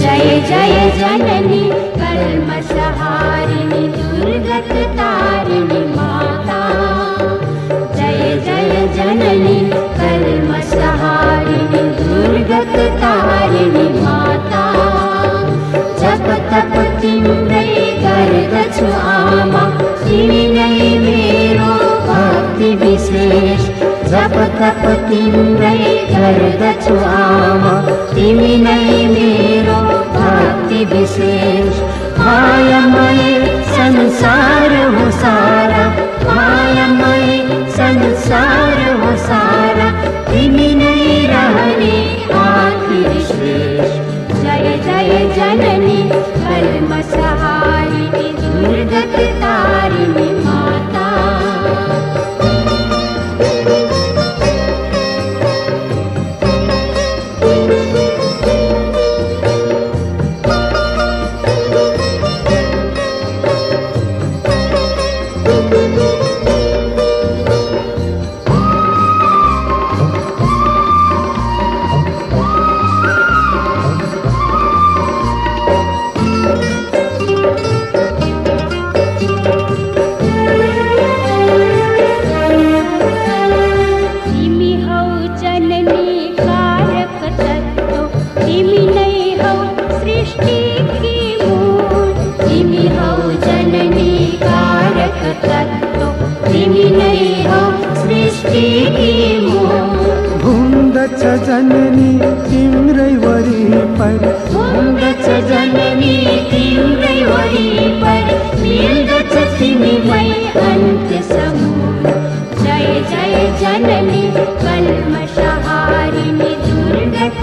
जय जय जननि कर्मसहारिणि दुर्गतता तप तिम्रै गर्दछु आमा। तिमी नै मेरो भक्ति विशेष मायामय संसार हो सारा। मायामय संसार हो सारा। तिमी नै रहने आखिर शेष। जय जय जननी सृष्टिकी मूल घुम्दछ जननी तिम्रै वरिपरि घुम्दछ जननी तिम्रै वरिपरि मिल्दछ तिमीमै अन्त समूल जय जय जननी कल्मषहारिणि दुर्गत